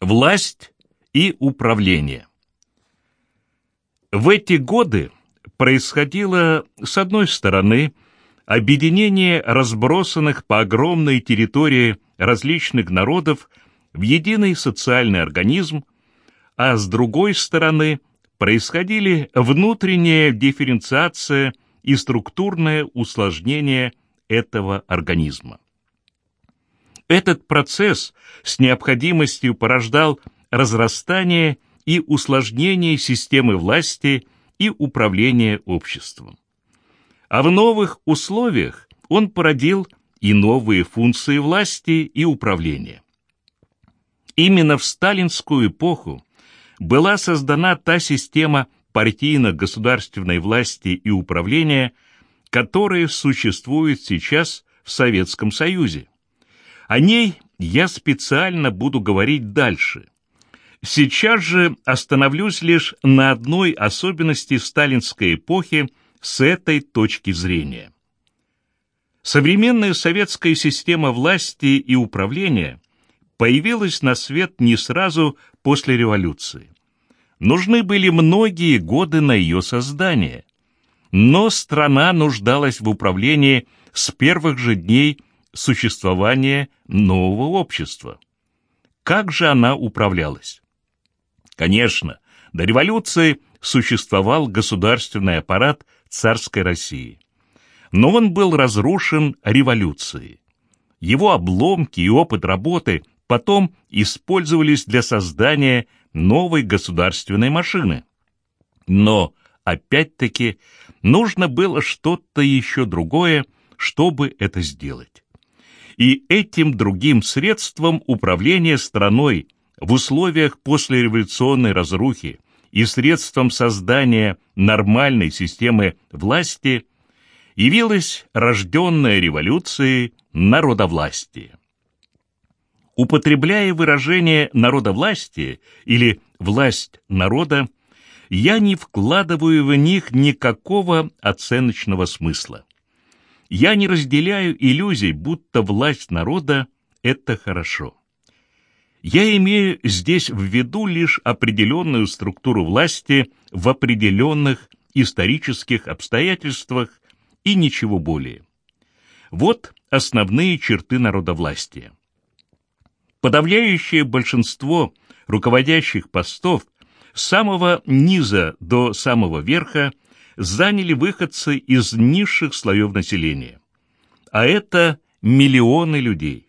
Власть и управление. В эти годы происходило, с одной стороны, объединение разбросанных по огромной территории различных народов в единый социальный организм, а с другой стороны происходили внутренняя дифференциация и структурное усложнение этого организма. Этот процесс с необходимостью порождал разрастание и усложнение системы власти и управления обществом. А в новых условиях он породил и новые функции власти и управления. Именно в сталинскую эпоху была создана та система партийно-государственной власти и управления, которая существует сейчас в Советском Союзе. О ней я специально буду говорить дальше. Сейчас же остановлюсь лишь на одной особенности сталинской эпохи с этой точки зрения. Современная советская система власти и управления появилась на свет не сразу после революции. Нужны были многие годы на ее создание. Но страна нуждалась в управлении с первых же дней существования нового общества. Как же она управлялась? Конечно, до революции существовал государственный аппарат царской России. Но он был разрушен революцией. Его обломки и опыт работы потом использовались для создания новой государственной машины. Но, опять-таки, нужно было что-то еще другое, чтобы это сделать и этим другим средством управления страной в условиях послереволюционной разрухи и средством создания нормальной системы власти явилась рожденная революцией народовластие. Употребляя выражение народовластие или власть народа, я не вкладываю в них никакого оценочного смысла. Я не разделяю иллюзий, будто власть народа — это хорошо. Я имею здесь в виду лишь определенную структуру власти в определенных исторических обстоятельствах и ничего более. Вот основные черты народовластия. Подавляющее большинство руководящих постов с самого низа до самого верха – заняли выходцы из низших слоев населения. А это миллионы людей.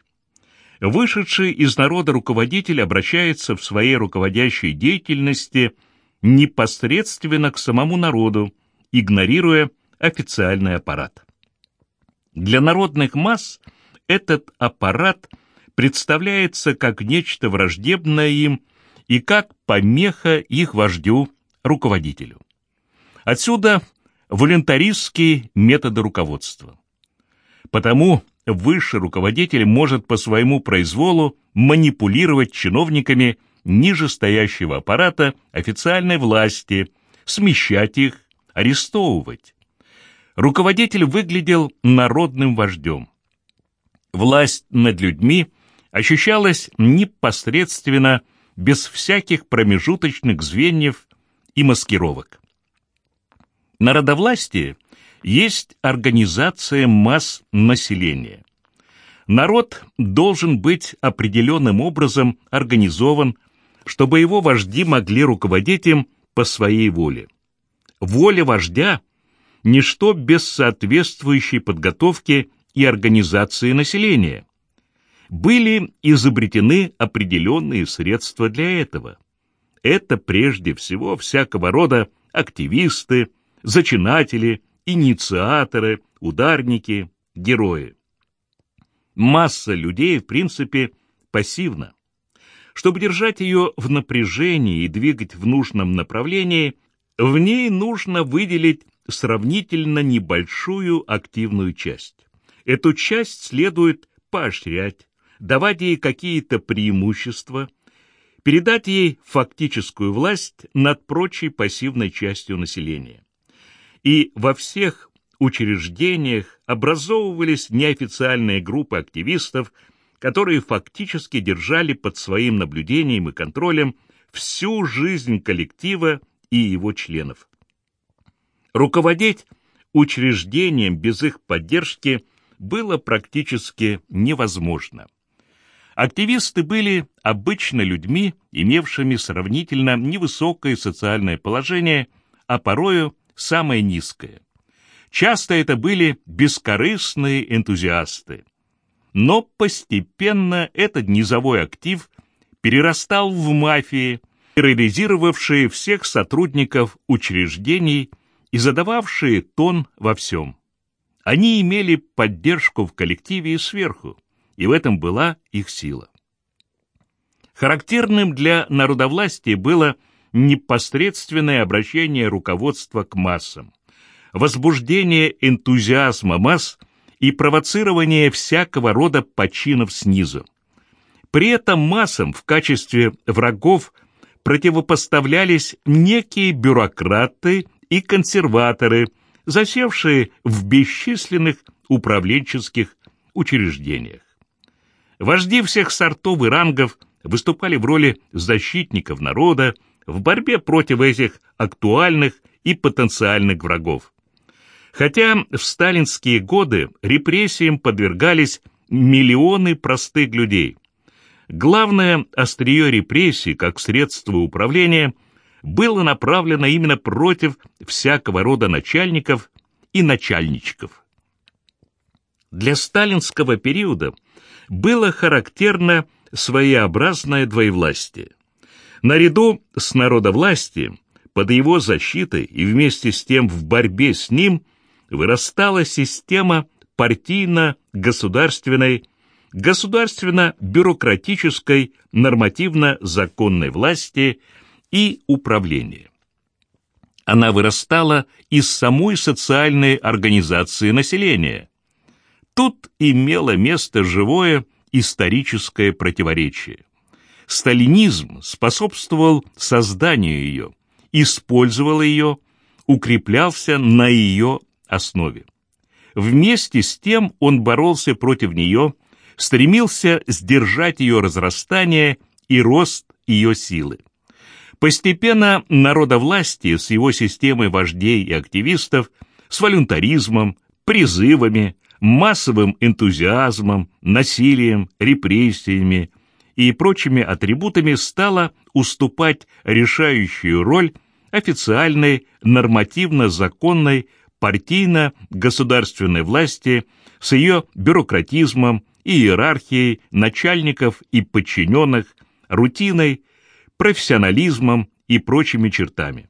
Вышедший из народа руководитель обращается в своей руководящей деятельности непосредственно к самому народу, игнорируя официальный аппарат. Для народных масс этот аппарат представляется как нечто враждебное им и как помеха их вождю, руководителю. Отсюда волонтаристские методы руководства. Потому высший руководитель может по своему произволу манипулировать чиновниками нижестоящего аппарата официальной власти, смещать их, арестовывать. Руководитель выглядел народным вождем. Власть над людьми ощущалась непосредственно, без всяких промежуточных звеньев и маскировок. Народовластие есть организация масс населения. Народ должен быть определенным образом организован, чтобы его вожди могли руководить им по своей воле. Воля вождя – ничто без соответствующей подготовки и организации населения. Были изобретены определенные средства для этого. Это прежде всего всякого рода активисты, зачинатели, инициаторы, ударники, герои. Масса людей, в принципе, пассивна. Чтобы держать ее в напряжении и двигать в нужном направлении, в ней нужно выделить сравнительно небольшую активную часть. Эту часть следует поощрять, давать ей какие-то преимущества, передать ей фактическую власть над прочей пассивной частью населения и во всех учреждениях образовывались неофициальные группы активистов, которые фактически держали под своим наблюдением и контролем всю жизнь коллектива и его членов. Руководить учреждением без их поддержки было практически невозможно. Активисты были обычно людьми, имевшими сравнительно невысокое социальное положение, а порою самое низкое. Часто это были бескорыстные энтузиасты. Но постепенно этот низовой актив перерастал в мафии, терроризировавшие всех сотрудников учреждений и задававшие тон во всем. Они имели поддержку в коллективе и сверху, и в этом была их сила. Характерным для народовластия было непосредственное обращение руководства к массам, возбуждение энтузиазма масс и провоцирование всякого рода починов снизу. При этом массам в качестве врагов противопоставлялись некие бюрократы и консерваторы, засевшие в бесчисленных управленческих учреждениях. Вожди всех сортов и рангов выступали в роли защитников народа в борьбе против этих актуальных и потенциальных врагов. Хотя в сталинские годы репрессиям подвергались миллионы простых людей. Главное острие репрессий, как средство управления, было направлено именно против всякого рода начальников и начальничков. Для сталинского периода было характерно своеобразное двоевластие. Наряду с народовластием, под его защитой и вместе с тем в борьбе с ним вырастала система партийно-государственной, государственно-бюрократической нормативно-законной власти и управления. Она вырастала из самой социальной организации населения. Тут имело место живое историческое противоречие. Сталинизм способствовал созданию ее, использовал ее, укреплялся на ее основе. Вместе с тем он боролся против нее, стремился сдержать ее разрастание и рост ее силы. Постепенно народовластие с его системой вождей и активистов, с волюнтаризмом, призывами, массовым энтузиазмом, насилием, репрессиями и прочими атрибутами стало уступать решающую роль официальной нормативно-законной партийно-государственной власти с ее бюрократизмом и иерархией начальников и подчиненных, рутиной, профессионализмом и прочими чертами.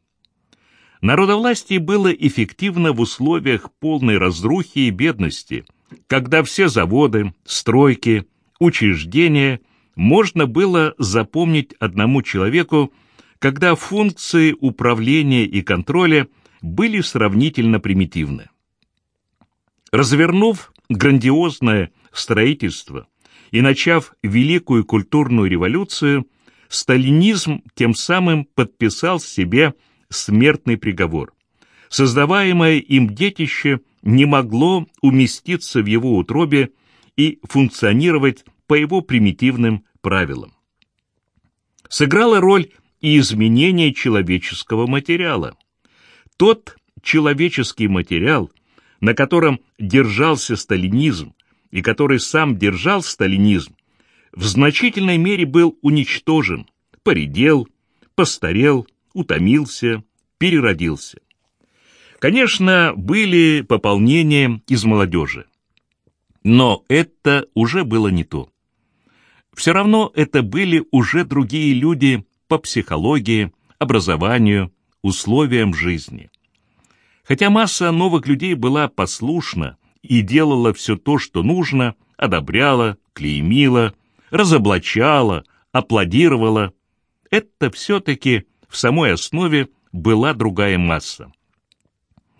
Народовластие было эффективно в условиях полной разрухи и бедности, когда все заводы, стройки, учреждения можно было запомнить одному человеку, когда функции управления и контроля были сравнительно примитивны. Развернув грандиозное строительство и начав великую культурную революцию, сталинизм тем самым подписал себе смертный приговор. Создаваемое им детище не могло уместиться в его утробе и функционировать по его примитивным правилам. Сыграла роль и изменение человеческого материала. Тот человеческий материал, на котором держался сталинизм и который сам держал сталинизм, в значительной мере был уничтожен, поредел, постарел, утомился, переродился. Конечно, были пополнения из молодежи. Но это уже было не то. Все равно это были уже другие люди по психологии, образованию, условиям жизни. Хотя масса новых людей была послушна и делала все то, что нужно, одобряла, клеймила, разоблачала, аплодировала, это все-таки в самой основе была другая масса.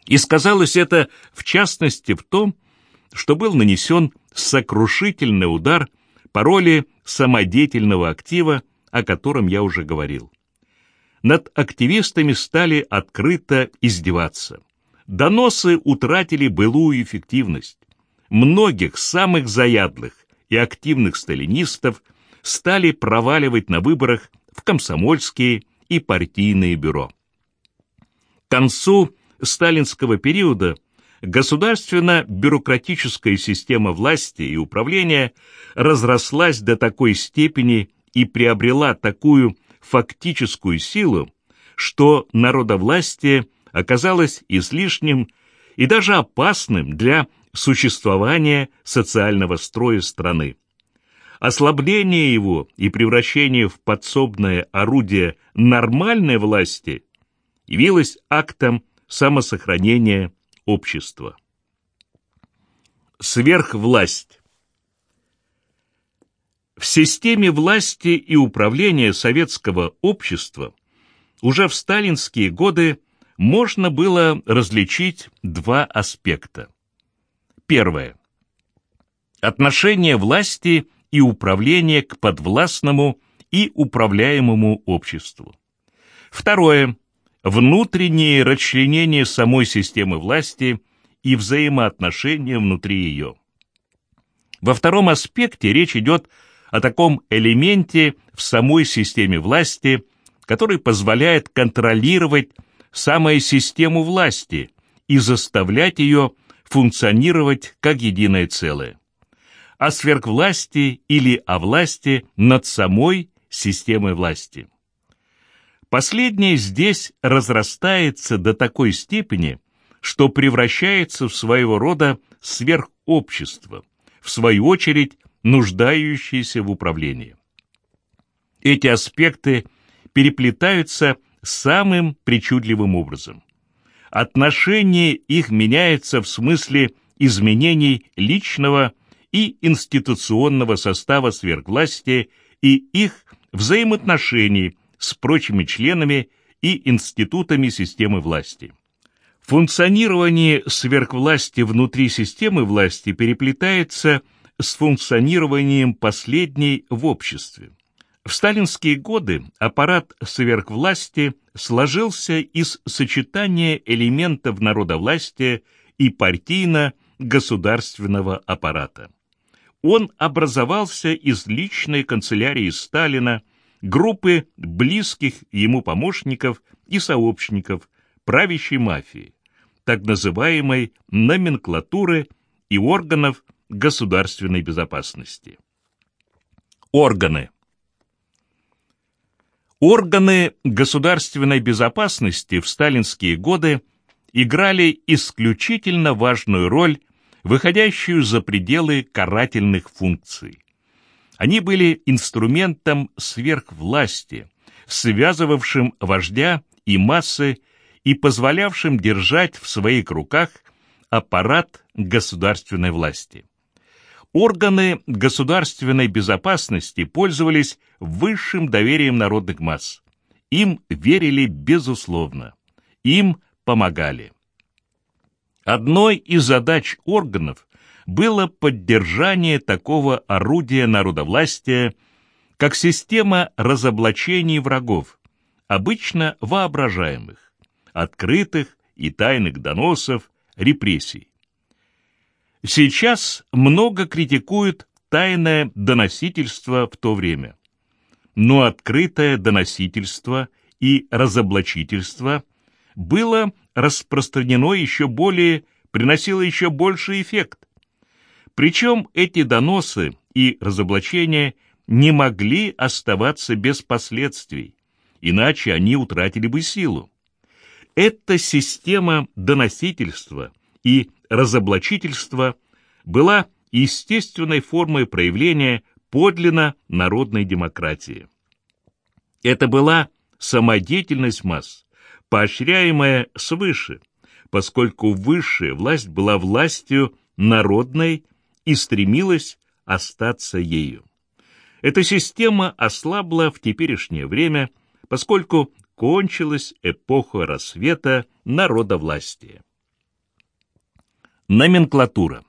И сказалось это, в частности, в том, что был нанесен сокрушительный удар по роли самодеятельного актива, о котором я уже говорил. Над активистами стали открыто издеваться. Доносы утратили былую эффективность. Многих самых заядлых и активных сталинистов стали проваливать на выборах в комсомольские и партийные бюро. К концу сталинского периода государственно-бюрократическая система власти и управления разрослась до такой степени и приобрела такую фактическую силу, что народовластие оказалось излишним и даже опасным для существования социального строя страны. Ослабление его и превращение в подсобное орудие нормальной власти явилось актом самосохранения общества. Сверхвласть В системе власти и управления советского общества уже в сталинские годы можно было различить два аспекта. Первое. Отношение власти и управления к подвластному и управляемому обществу. Второе внутреннее расчленение самой системы власти и взаимоотношения внутри ее. Во втором аспекте речь идет о таком элементе в самой системе власти, который позволяет контролировать самую систему власти и заставлять ее функционировать как единое целое. О сверхвласти или о власти над самой системой власти. Последнее здесь разрастается до такой степени, что превращается в своего рода сверхобщество, в свою очередь нуждающееся в управлении. Эти аспекты переплетаются самым причудливым образом. Отношение их меняется в смысле изменений личного и институционного состава сверхвластия и их взаимоотношений с прочими членами и институтами системы власти. Функционирование сверхвласти внутри системы власти переплетается с функционированием последней в обществе. В сталинские годы аппарат сверхвласти сложился из сочетания элементов народовластия и партийно-государственного аппарата. Он образовался из личной канцелярии Сталина, группы близких ему помощников и сообщников правящей мафии, так называемой номенклатуры и органов государственной безопасности. Органы. Органы государственной безопасности в сталинские годы играли исключительно важную роль, выходящую за пределы карательных функций. Они были инструментом сверхвласти, связывавшим вождя и массы и позволявшим держать в своих руках аппарат государственной власти. Органы государственной безопасности пользовались высшим доверием народных масс. Им верили безусловно. Им помогали. Одной из задач органов было поддержание такого орудия народовластия, как система разоблачений врагов, обычно воображаемых, открытых и тайных доносов, репрессий. Сейчас много критикуют тайное доносительство в то время. Но открытое доносительство и разоблачительство было распространено еще более, приносило еще больший эффект. Причем эти доносы и разоблачения не могли оставаться без последствий, иначе они утратили бы силу. Эта система доносительства и разоблачительства была естественной формой проявления подлинно народной демократии. Это была самодеятельность масс, поощряемая свыше, поскольку высшая власть была властью народной и стремилась остаться ею. Эта система ослабла в теперешнее время, поскольку кончилась эпоха рассвета народовластия. Номенклатура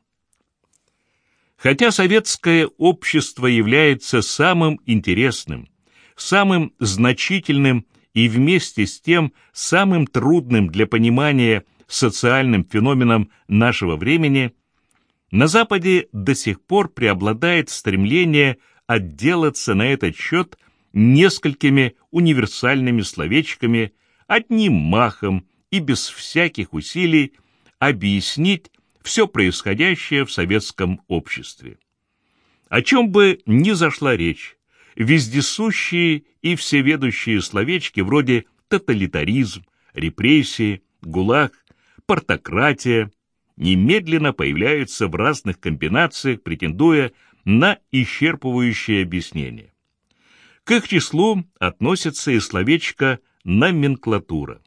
Хотя советское общество является самым интересным, самым значительным и вместе с тем самым трудным для понимания социальным феноменом нашего времени – На Западе до сих пор преобладает стремление отделаться на этот счет несколькими универсальными словечками, одним махом и без всяких усилий объяснить все происходящее в советском обществе. О чем бы ни зашла речь, вездесущие и всеведущие словечки вроде тоталитаризм, репрессии, гулаг, портократия немедленно появляются в разных комбинациях, претендуя на исчерпывающее объяснение. К их числу относится и словечко «номенклатура»,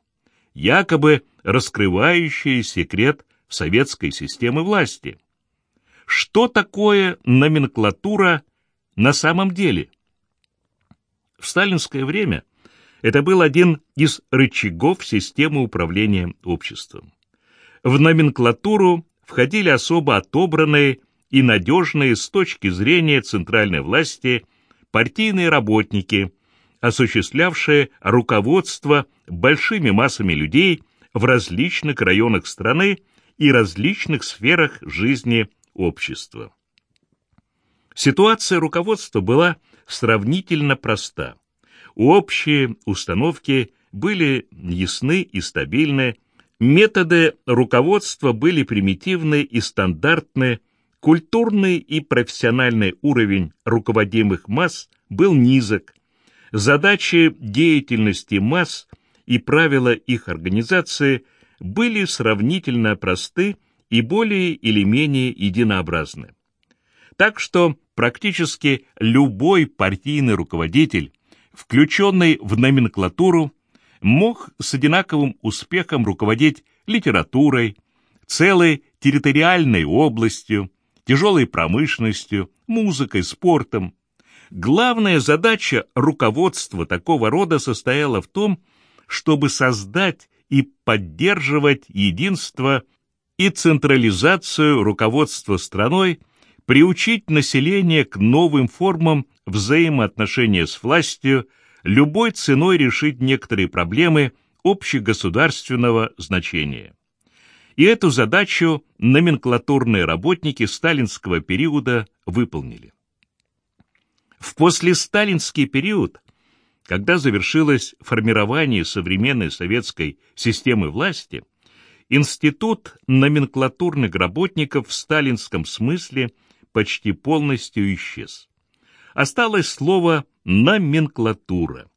якобы раскрывающее секрет советской системы власти. Что такое номенклатура на самом деле? В сталинское время это был один из рычагов системы управления обществом. В номенклатуру входили особо отобранные и надежные с точки зрения центральной власти партийные работники, осуществлявшие руководство большими массами людей в различных районах страны и различных сферах жизни общества. Ситуация руководства была сравнительно проста. Общие установки были ясны и стабильны, методы руководства были примитивны и стандартны, культурный и профессиональный уровень руководимых масс был низок, задачи деятельности масс и правила их организации были сравнительно просты и более или менее единообразны. Так что практически любой партийный руководитель включенный в номенклатуру, мог с одинаковым успехом руководить литературой, целой территориальной областью, тяжелой промышленностью, музыкой, спортом. Главная задача руководства такого рода состояла в том, чтобы создать и поддерживать единство и централизацию руководства страной, приучить население к новым формам взаимоотношения с властью, любой ценой решить некоторые проблемы общегосударственного значения. И эту задачу номенклатурные работники сталинского периода выполнили. В послесталинский период, когда завершилось формирование современной советской системы власти, институт номенклатурных работников в сталинском смысле почти полностью исчез осталось слово «номенклатура».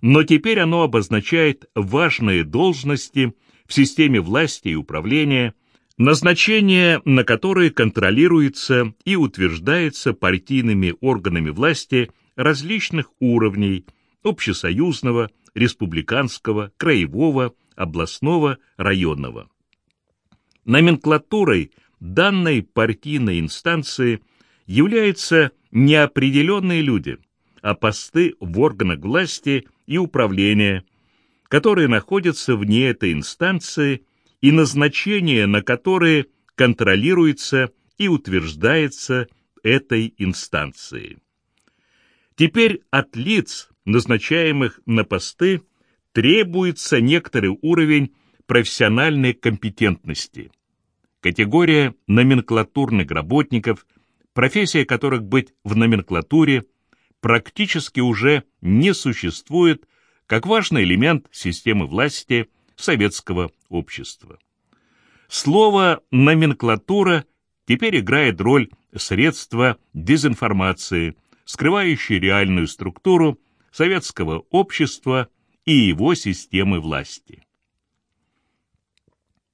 Но теперь оно обозначает важные должности в системе власти и управления, назначение на которые контролируется и утверждается партийными органами власти различных уровней общесоюзного, республиканского, краевого, областного, районного. Номенклатурой данной партийной инстанции является неопределенные люди, а посты в органах власти и управления, которые находятся вне этой инстанции и назначение на которые контролируется и утверждается этой инстанцией. Теперь от лиц, назначаемых на посты, требуется некоторый уровень профессиональной компетентности. Категория номенклатурных работников – профессия которых быть в номенклатуре практически уже не существует как важный элемент системы власти советского общества. Слово «номенклатура» теперь играет роль средства дезинформации, скрывающей реальную структуру советского общества и его системы власти.